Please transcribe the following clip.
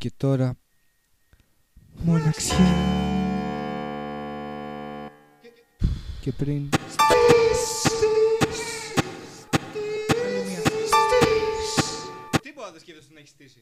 Και τώρα μοναξιά Και πριν Τι μπορεί να σκέφτεσαι να έχεις στήσει.